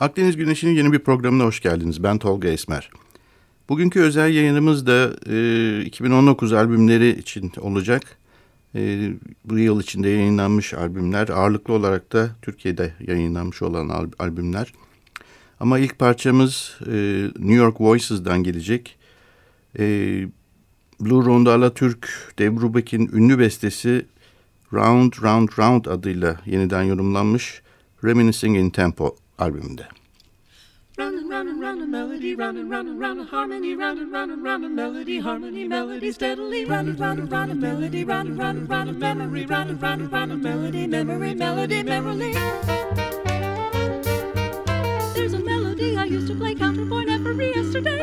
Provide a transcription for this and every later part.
Akdeniz Güneşi'nin yeni bir programına hoş geldiniz. Ben Tolga Esmer. Bugünkü özel yayınımız da e, 2019 albümleri için olacak. E, bu yıl içinde yayınlanmış albümler, ağırlıklı olarak da Türkiye'de yayınlanmış olan al albümler. Ama ilk parçamız e, New York Voices'dan gelecek. E, Blue Rondala Türk, Dev Rubek'in ünlü bestesi Round Round Round adıyla yeniden yorumlanmış Reminiscing in Tempo albümünde. Round and round melody, round and round harmony, round and round melody, harmony, melody, steadily, round and round melody, round and round memory, round and round melody, memory, melody, merrily. There's a melody I used to play counterpoint every yesterday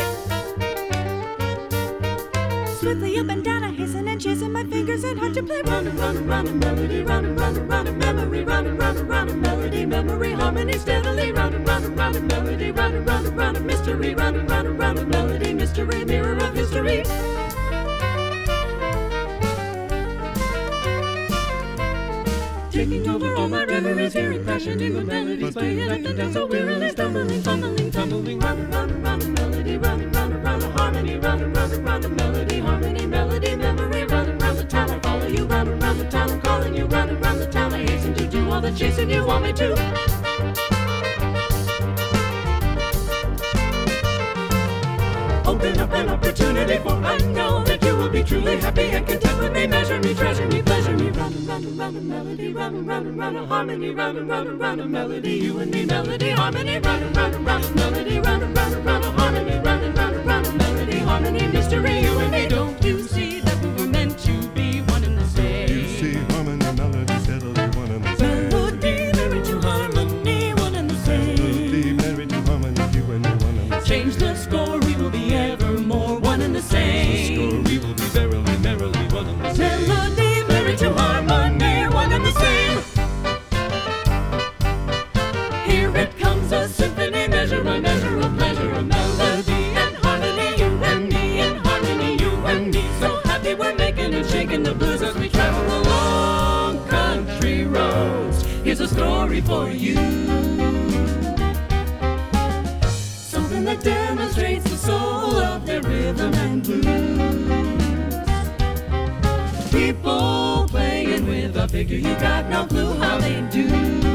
swiftly up and down, I hasten and chasing my fingers and hard to play. Run and run and run and melody, run and run and run and memory, run and run and run and melody, memory, harmony steadily. run and run and run and melody, run and run and run and mystery, run and run and run and melody, mystery, mirror of history. Taking over all my reveries, hearing passion the melodies, playing up and down so wearily, stumbling, fumbling, tumbling, Run and run and run and melody, run. and harmony, round and round and round a melody, harmony, melody, memory, round and round the town. I follow you round and round the town, I'm calling you round and round the town. I hasten to do all the chasing you want me to. open up an opportunity for I know that you will be truly happy and content with me. Measure me, treasure me, pleasure me. Round and round and round a melody, round and round and round a harmony, round and round and round a melody. You and me, melody, harmony, round and round and round a melody, round and round and round a harmony, round and round and round harmony, mystery. You and me, don't you see that we were meant to be one and the same? You see harmony, melody, steadily one and the same. Melody, married to harmony, one and the same. Melody, married to harmony, you and me one and the same. Change the score, we will be evermore one and the same. Change the Score, we will be verily, merrily one and the same. Melody, for you. Something that demonstrates the soul of their rhythm and blues. People playing with a figure you got no clue how they do.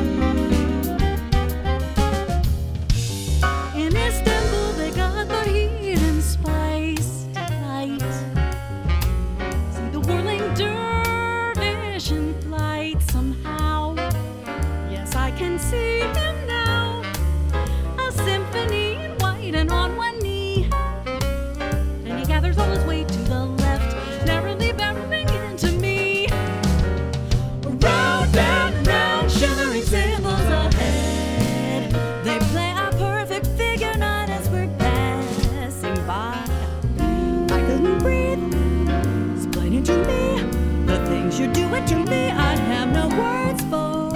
To me the things you're doing to me. I have no words for.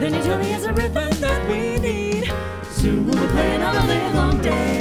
Then you tell me it's a rhythm that we need. Soon we'll be playing all the live long day.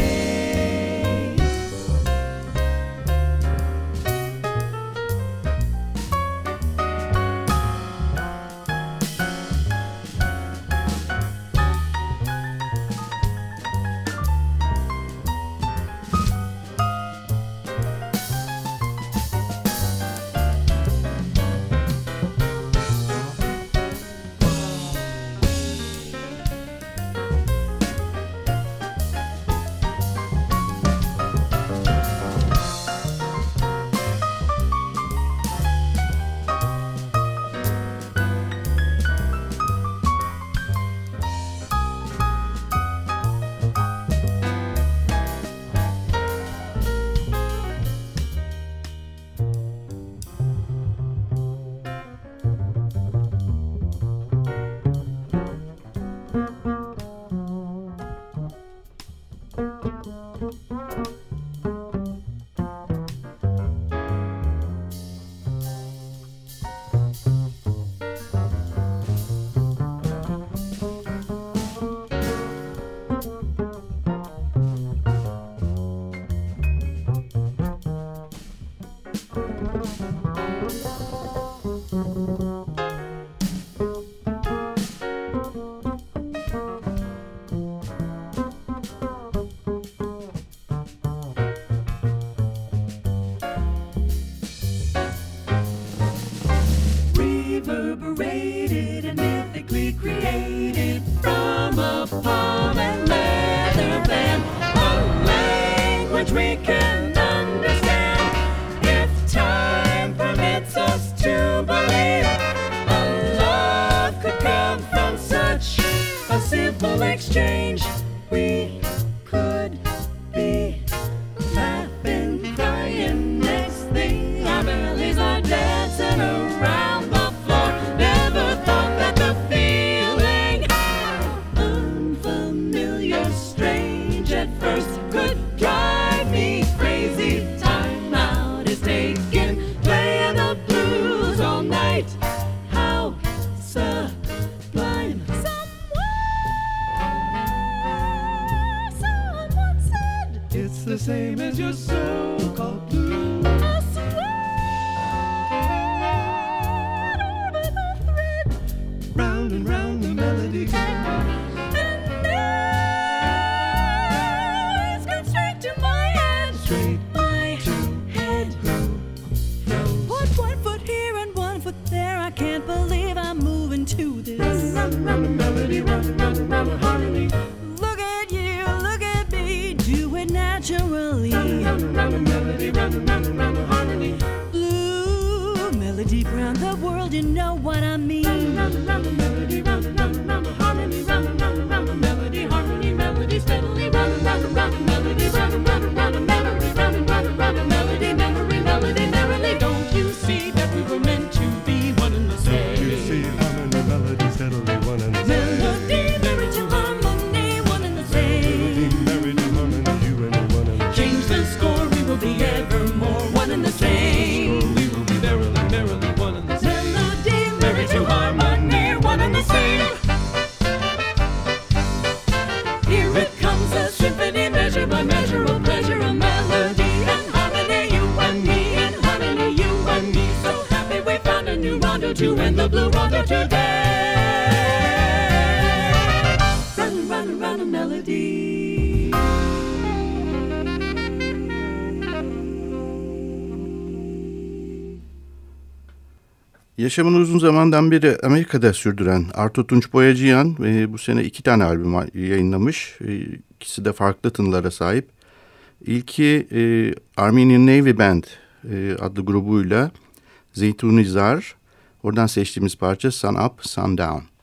Yaşamını uzun zamandan beri Amerika'da sürdüren Artur Tunç Boyacıyan e, bu sene iki tane albüm yayınlamış. E, ikisi de farklı tınılara sahip. İlki e, Armenian Navy Band e, adlı grubuyla Zeytunizar. Oradan seçtiğimiz parça Sun Up, Sun Down.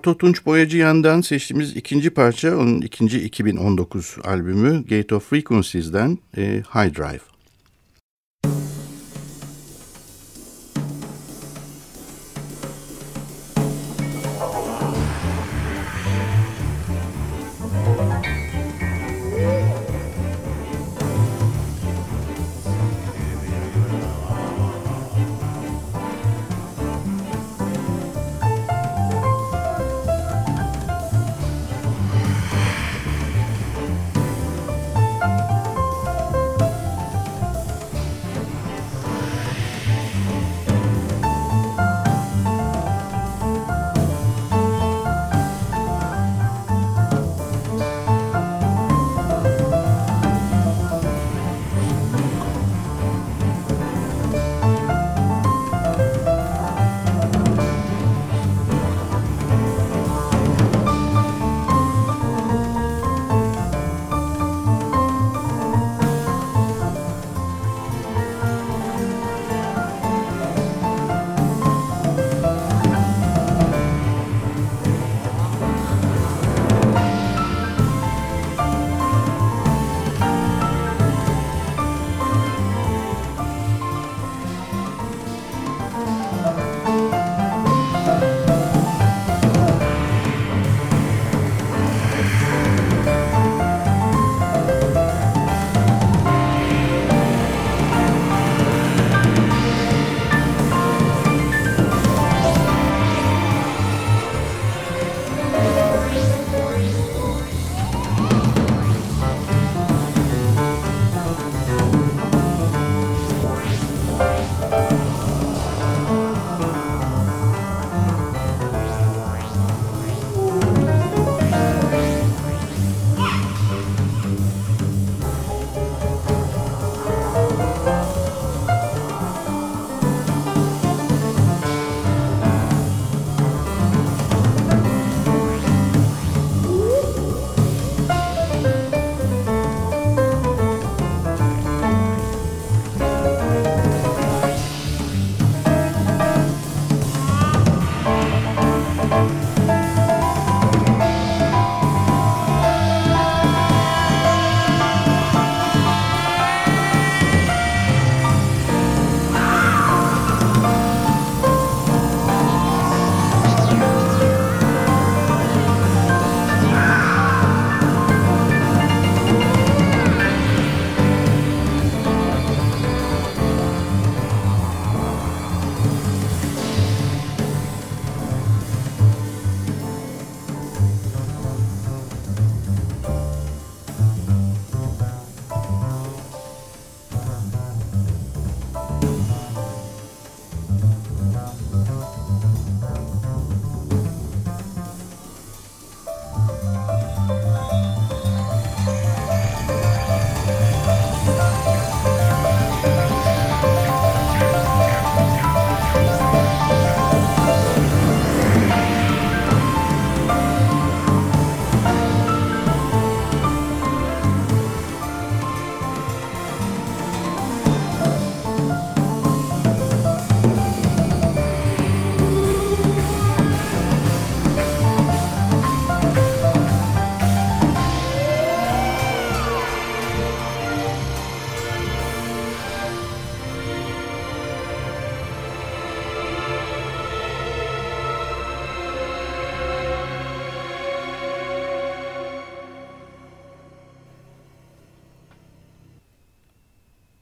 Arto Tunç Boyacıyan'dan seçtiğimiz ikinci parça onun ikinci 2019 albümü Gate of Frequencies'den e, High Drive.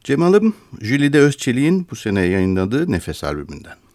Cemal'ım Jülide Özçelik'in bu sene yayınladığı Nefes albümünden.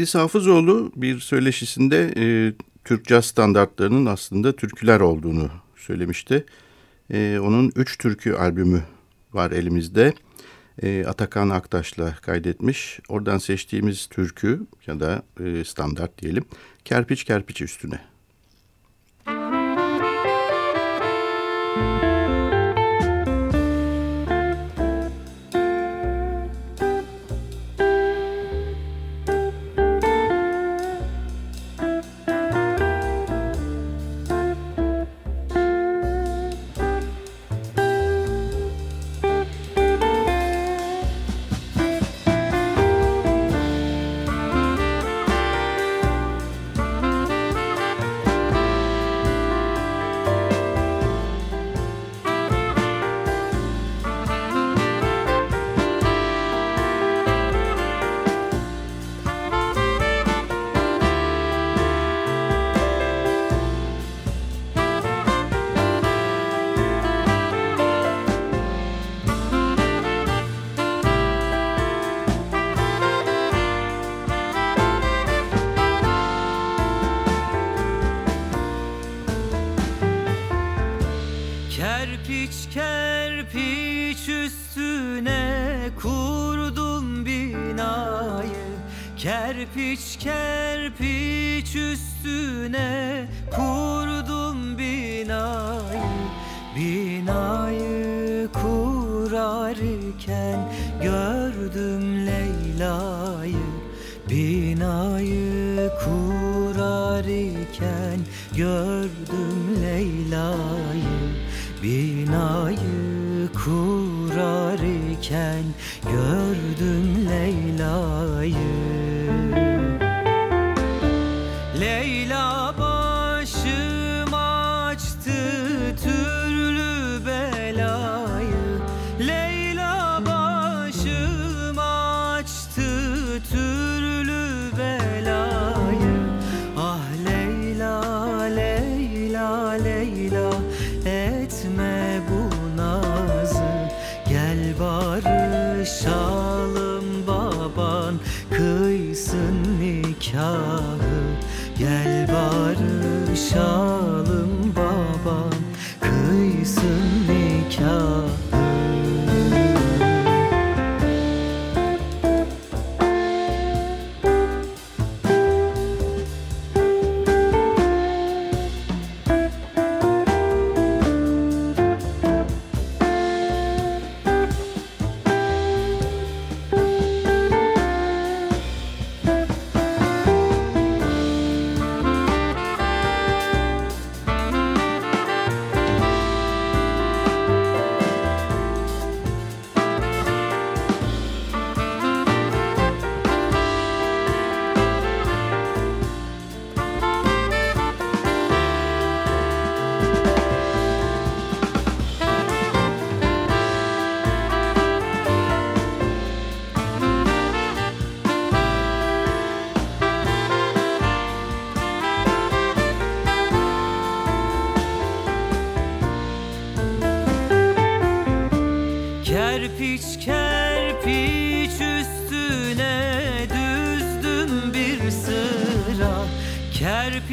Edis Hafızoğlu bir söyleşisinde e, Türk caz standartlarının aslında türküler olduğunu söylemişti. E, onun üç türkü albümü var elimizde. E, Atakan Aktaş'la kaydetmiş. Oradan seçtiğimiz türkü ya da e, standart diyelim. Kerpiç kerpiç üstüne. Kurarken gördüm Leyla'yı. Binayı kurarken gördüm Leyla'yı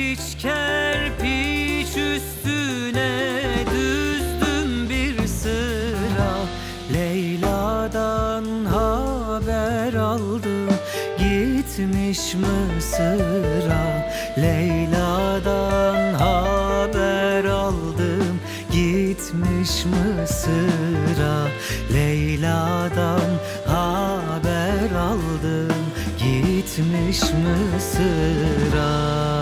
Kerpiç kerpiç üstüne düzdüm bir sıra. Leyla'dan haber aldım gitmiş Mısır'a. Leyla'dan haber aldım gitmiş Mısır'a. Leyla'dan haber aldım gitmiş Mısır'a.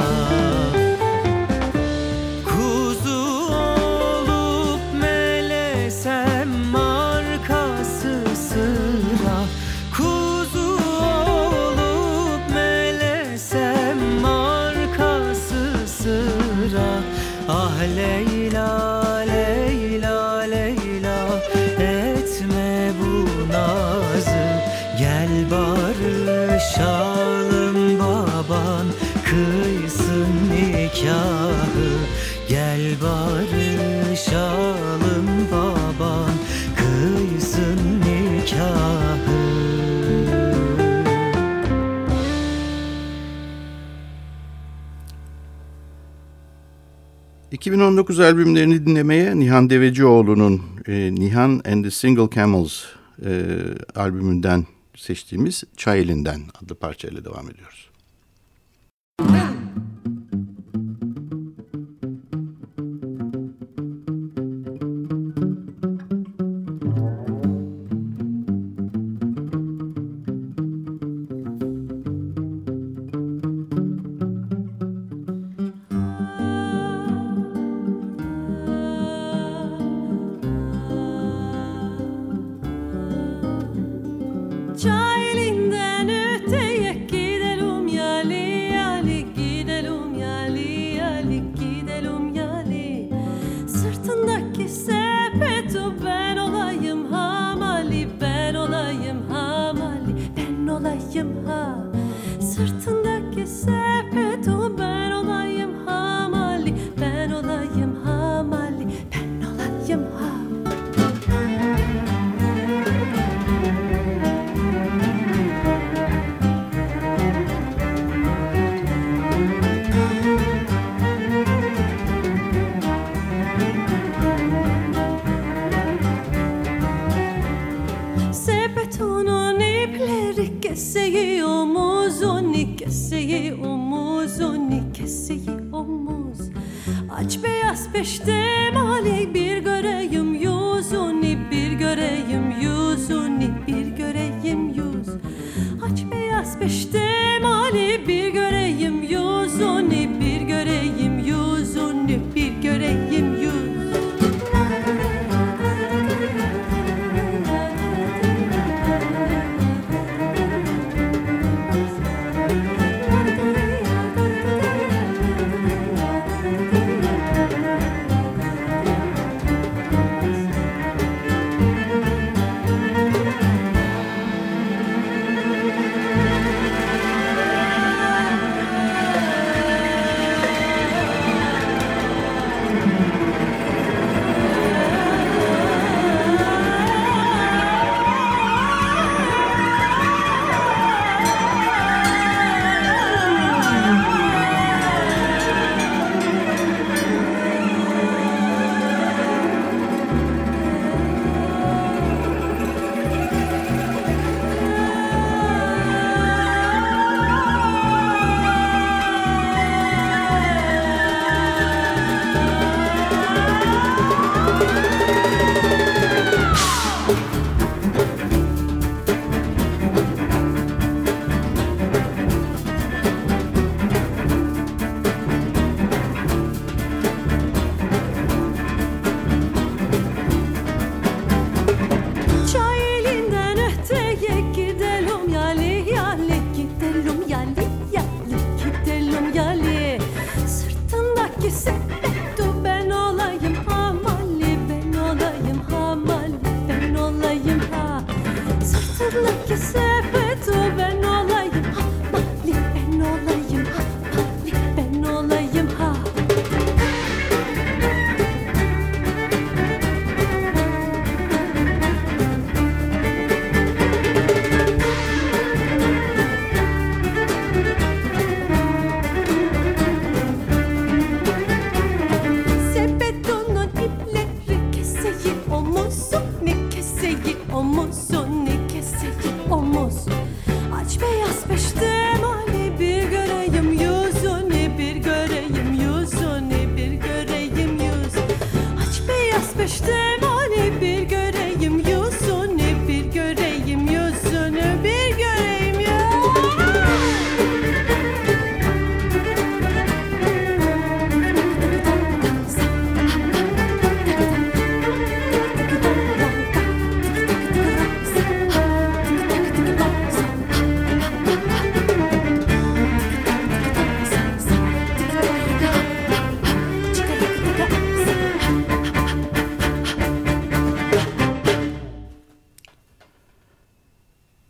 2019 albümlerini dinlemeye Nihan Devecioğlu'nun e, Nihan and the Single Camels e, albümünden seçtiğimiz Çay Elinden adlı parçayla devam ediyoruz.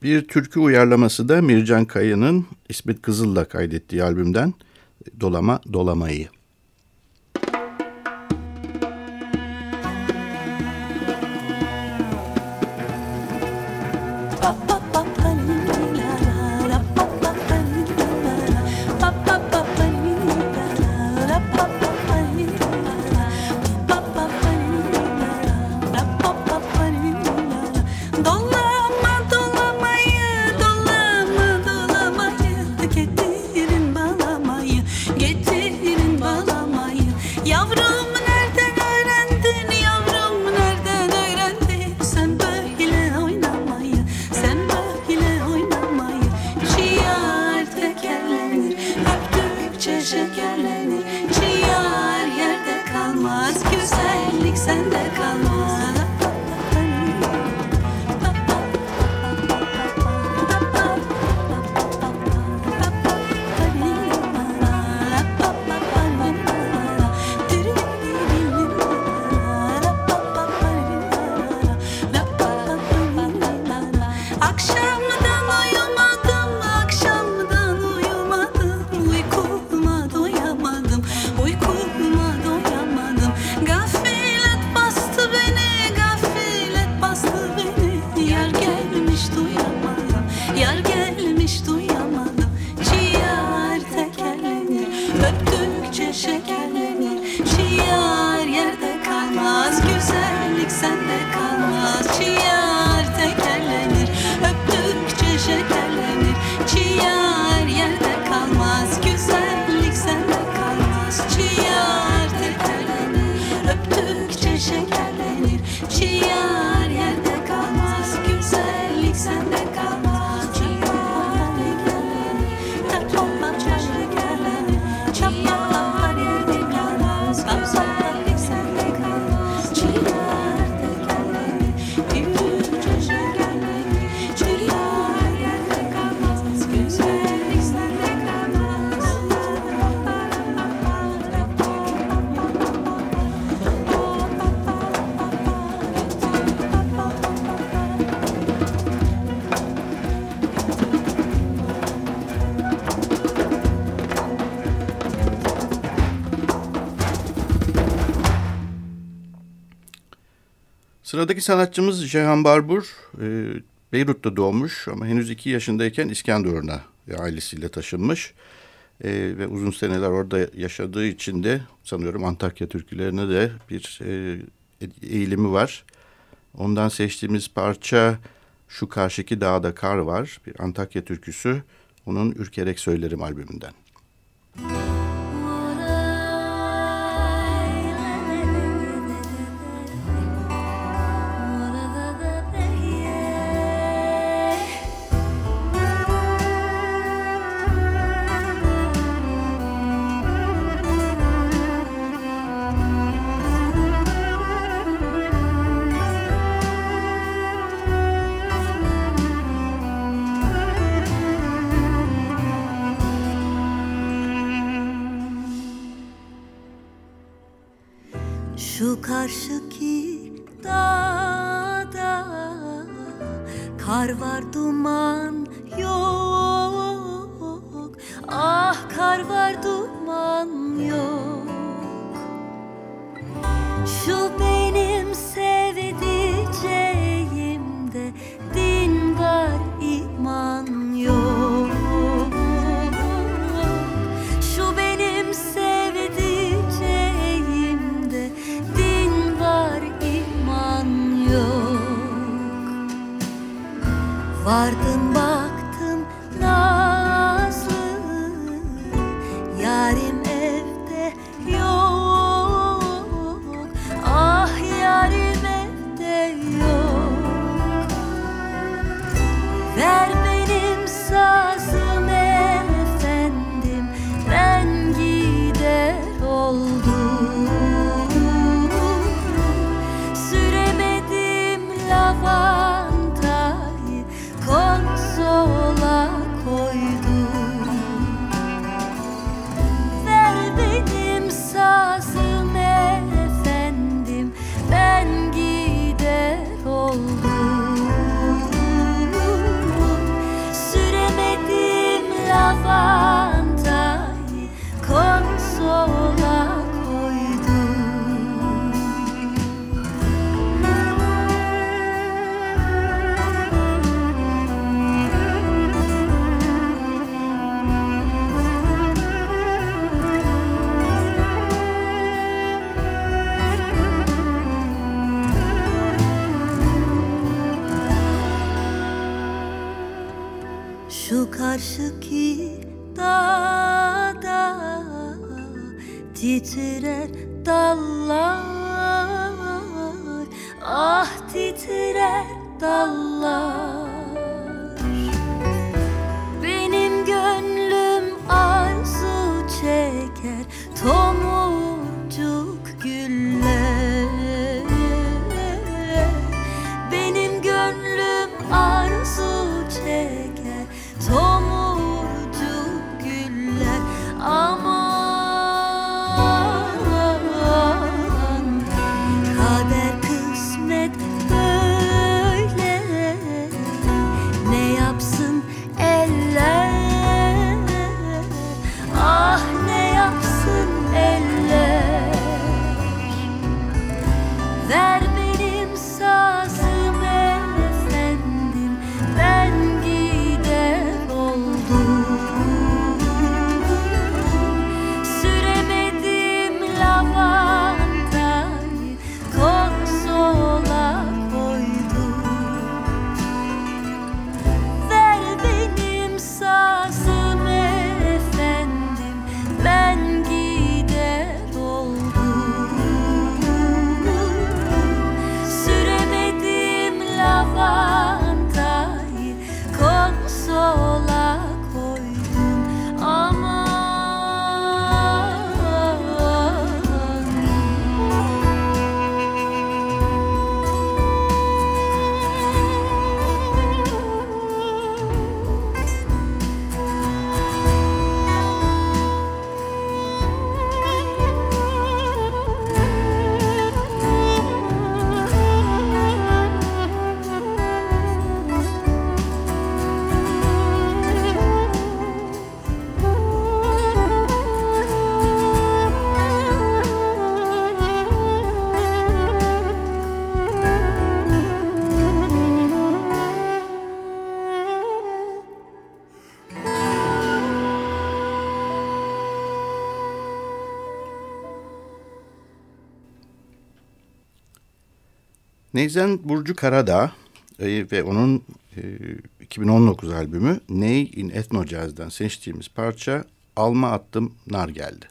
Bir türkü uyarlaması da Mircan Kaya'nın İsmet Kızıl'la kaydettiği albümden Dolama Dolamayı. Sıradaki sanatçımız Jehan Barbur. E, Beyrut'ta doğmuş ama henüz iki yaşındayken İskenderun'a e, ailesiyle taşınmış. E, ve uzun seneler orada yaşadığı için de sanıyorum Antakya türkülerine de bir e, eğilimi var. Ondan seçtiğimiz parça Şu Karşıki Dağda Kar var. Bir Antakya türküsü. Onun Ürkerek Söylerim albümünden. Müzik 修。Titrer dallar Ah titrer dallar. Neyzen Burcu Karadağ e, ve onun e, 2019 albümü Ney in Ethno Jazz'dan seçtiğimiz parça Alma Attım Nar Geldi.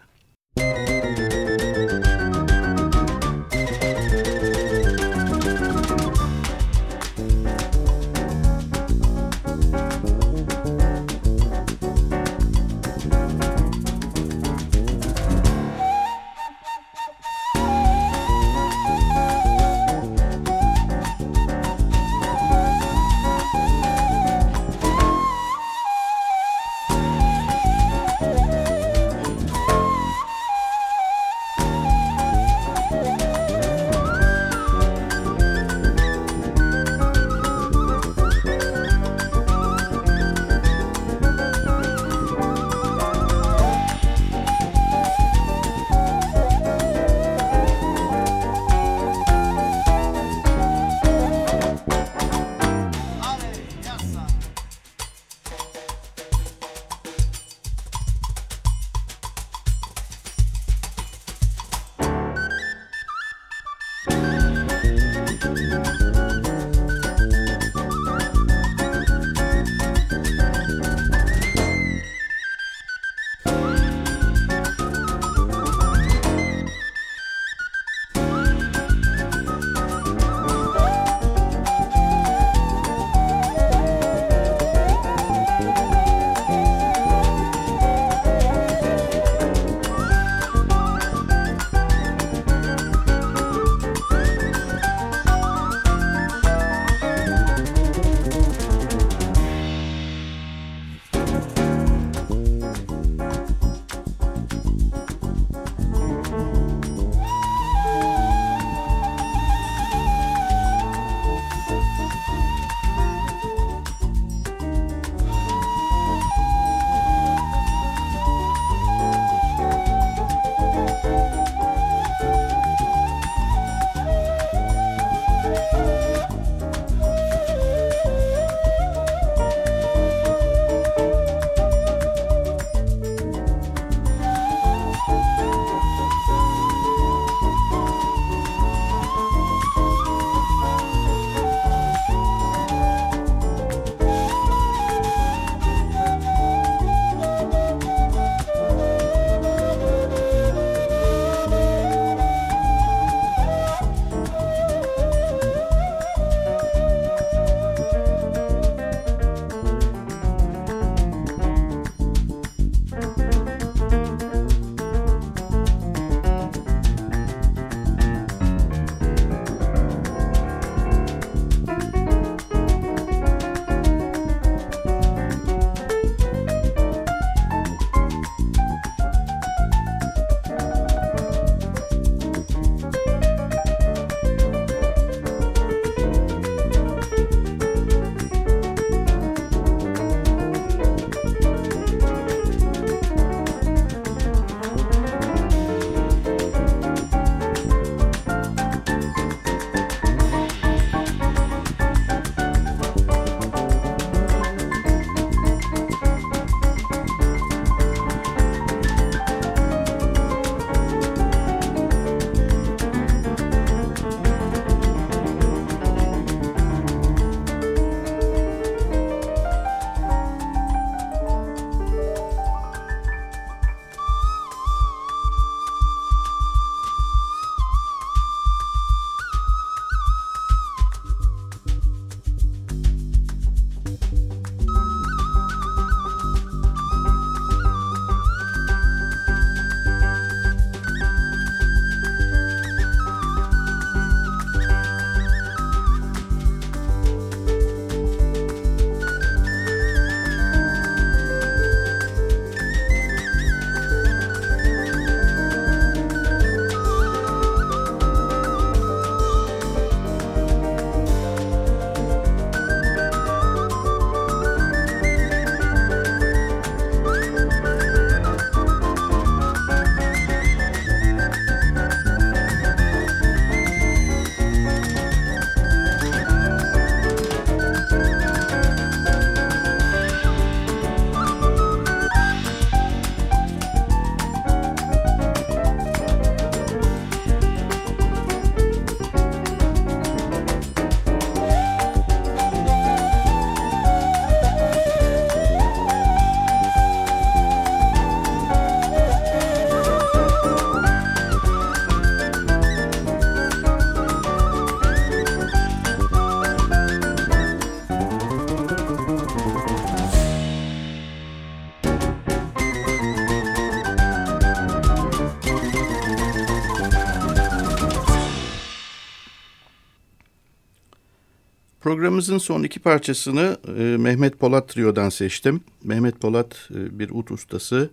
Programımızın son iki parçasını e, Mehmet Polat Trio'dan seçtim. Mehmet Polat e, bir ut ustası.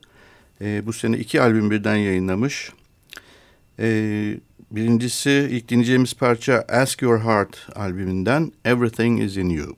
E, bu sene iki albüm birden yayınlamış. E, birincisi ilk dinleyeceğimiz parça Ask Your Heart albümünden Everything Is In You.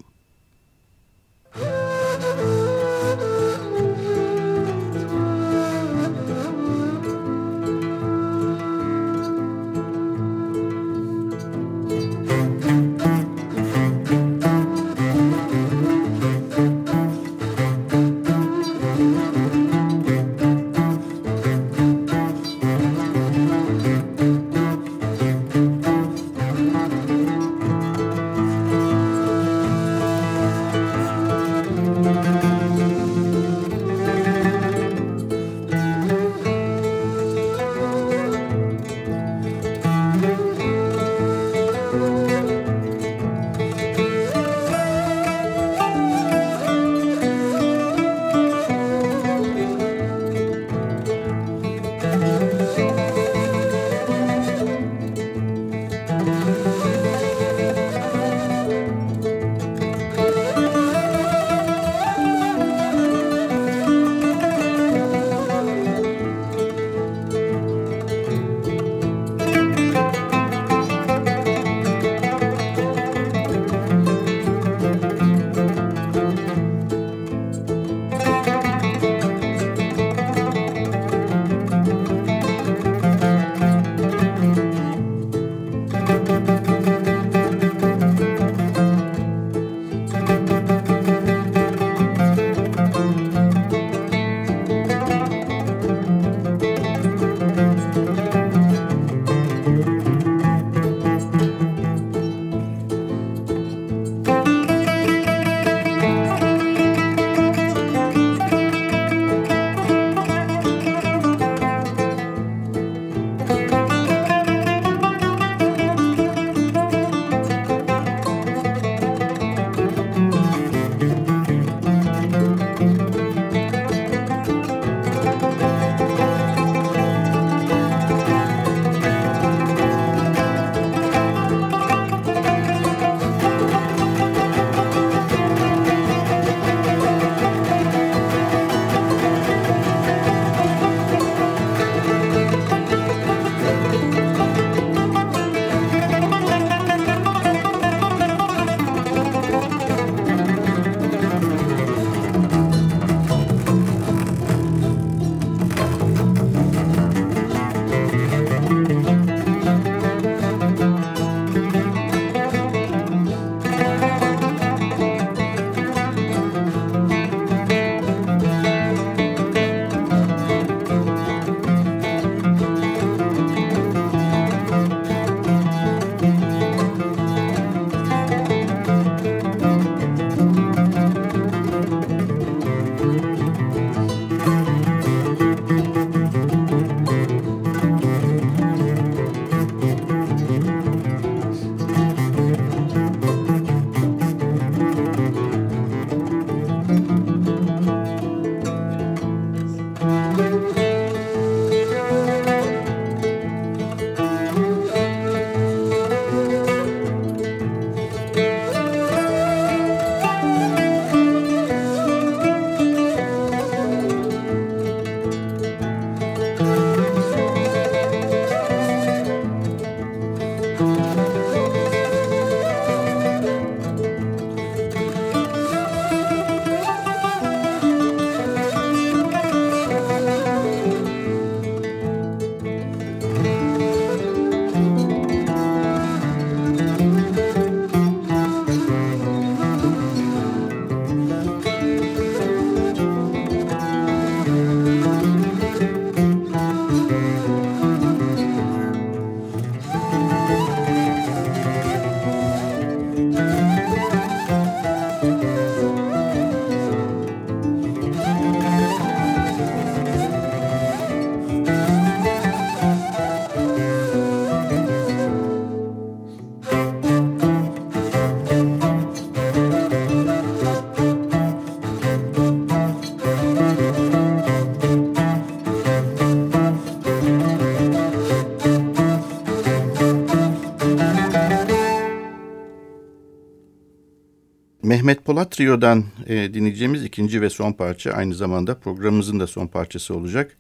Polat Trio'dan e, dinleyeceğimiz ikinci ve son parça aynı zamanda programımızın da son parçası olacak.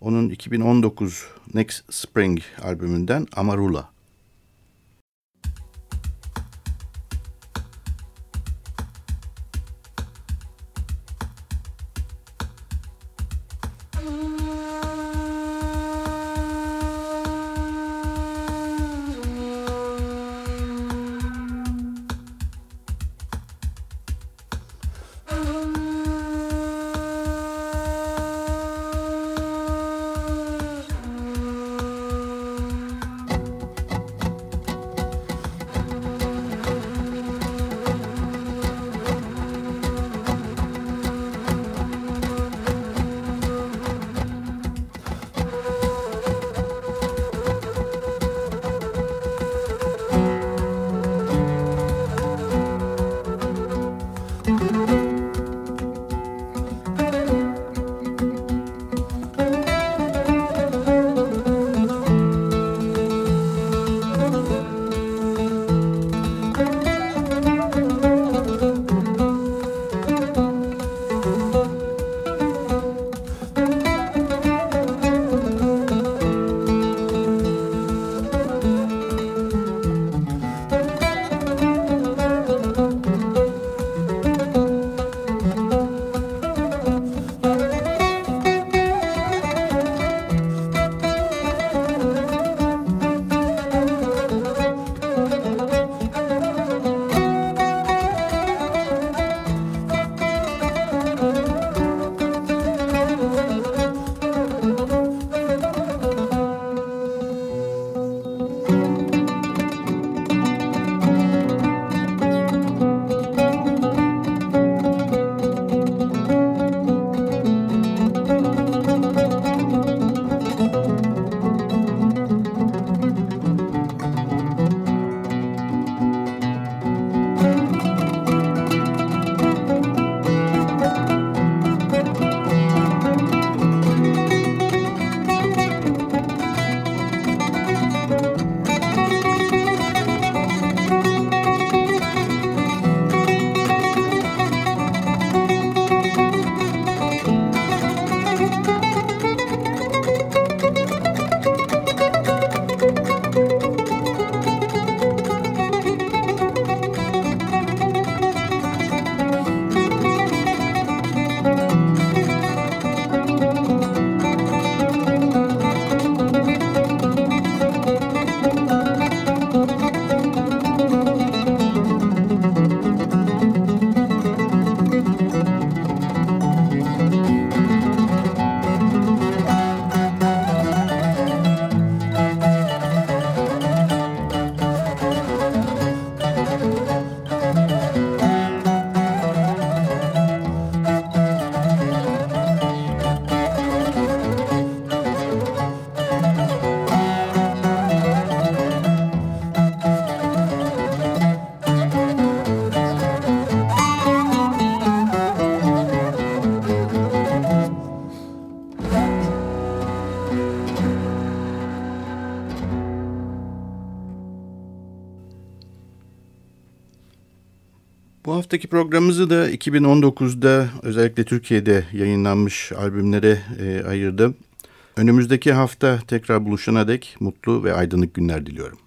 Onun 2019 Next Spring albümünden Amarula. Haftaki programımızı da 2019'da özellikle Türkiye'de yayınlanmış albümlere e, ayırdım. Önümüzdeki hafta tekrar buluşana dek mutlu ve aydınlık günler diliyorum.